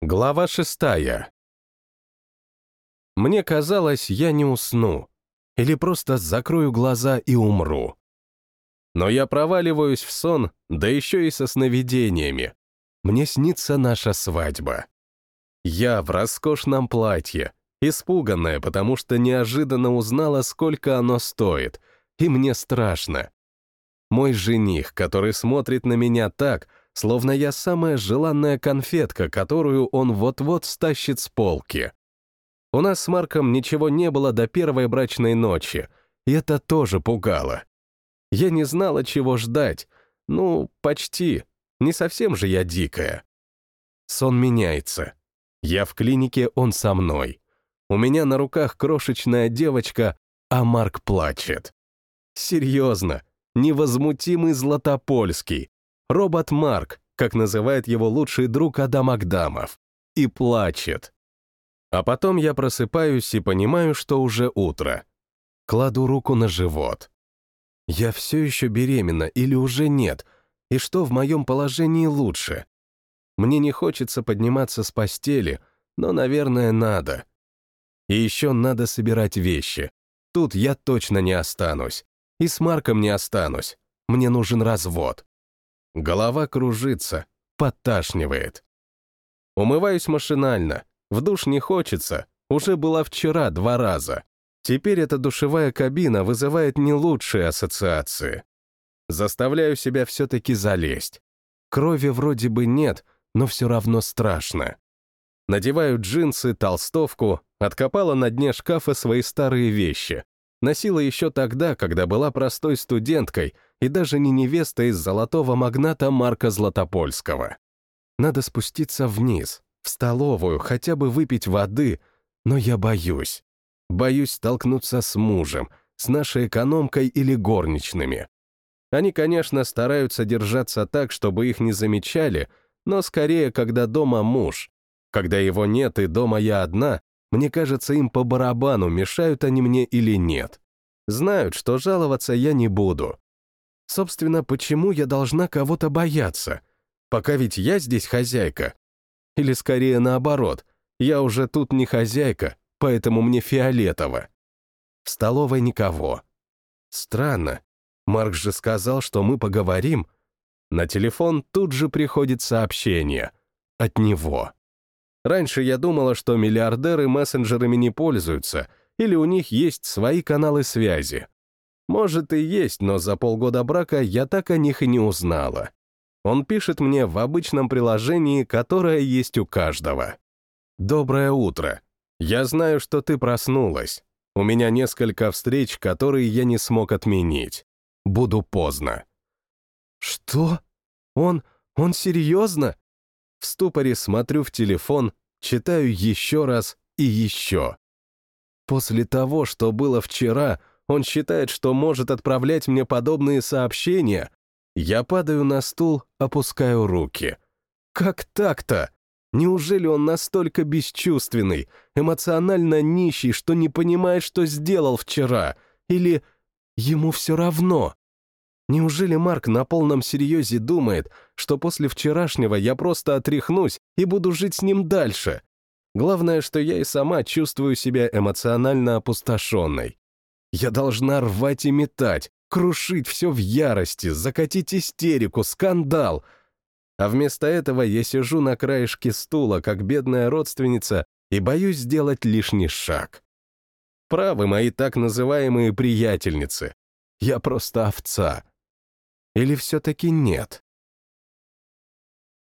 Глава шестая. Мне казалось, я не усну. Или просто закрою глаза и умру. Но я проваливаюсь в сон, да еще и со сновидениями. Мне снится наша свадьба. Я в роскошном платье, испуганная, потому что неожиданно узнала, сколько оно стоит, и мне страшно. Мой жених, который смотрит на меня так, словно я самая желанная конфетка, которую он вот-вот стащит с полки. У нас с Марком ничего не было до первой брачной ночи, и это тоже пугало. Я не знала, чего ждать. Ну, почти. Не совсем же я дикая. Сон меняется. Я в клинике, он со мной. У меня на руках крошечная девочка, а Марк плачет. Серьезно, невозмутимый Златопольский, Робот Марк, как называет его лучший друг Адам Агдамов, и плачет. А потом я просыпаюсь и понимаю, что уже утро. Кладу руку на живот. Я все еще беременна или уже нет, и что в моем положении лучше? Мне не хочется подниматься с постели, но, наверное, надо. И еще надо собирать вещи. Тут я точно не останусь. И с Марком не останусь. Мне нужен развод. Голова кружится, подташнивает. Умываюсь машинально. В душ не хочется. Уже была вчера два раза. Теперь эта душевая кабина вызывает не лучшие ассоциации. Заставляю себя все-таки залезть. Крови вроде бы нет, но все равно страшно. Надеваю джинсы, толстовку, откопала на дне шкафа свои старые вещи. Носила еще тогда, когда была простой студенткой и даже не невеста из золотого магната Марка Златопольского. Надо спуститься вниз, в столовую, хотя бы выпить воды, но я боюсь. Боюсь столкнуться с мужем, с нашей экономкой или горничными. Они, конечно, стараются держаться так, чтобы их не замечали, но скорее, когда дома муж. Когда его нет и дома я одна, мне кажется, им по барабану, мешают они мне или нет. Знают, что жаловаться я не буду. Собственно, почему я должна кого-то бояться? Пока ведь я здесь хозяйка. Или скорее наоборот, я уже тут не хозяйка, поэтому мне фиолетово. В столовой никого. Странно. Марк же сказал, что мы поговорим. На телефон тут же приходит сообщение. От него. Раньше я думала, что миллиардеры мессенджерами не пользуются, или у них есть свои каналы связи. Может и есть, но за полгода брака я так о них и не узнала. Он пишет мне в обычном приложении, которое есть у каждого. «Доброе утро. Я знаю, что ты проснулась. У меня несколько встреч, которые я не смог отменить. Буду поздно». «Что? Он... он серьезно?» В ступоре смотрю в телефон, читаю еще раз и еще. После того, что было вчера, он считает, что может отправлять мне подобные сообщения. Я падаю на стул, опускаю руки. Как так-то? Неужели он настолько бесчувственный, эмоционально нищий, что не понимает, что сделал вчера? Или ему все равно? Неужели Марк на полном серьезе думает, что после вчерашнего я просто отряхнусь и буду жить с ним дальше? Главное, что я и сама чувствую себя эмоционально опустошенной. Я должна рвать и метать, крушить все в ярости, закатить истерику, скандал. А вместо этого я сижу на краешке стула, как бедная родственница, и боюсь сделать лишний шаг. Правы мои так называемые приятельницы. Я просто овца. Или все-таки нет?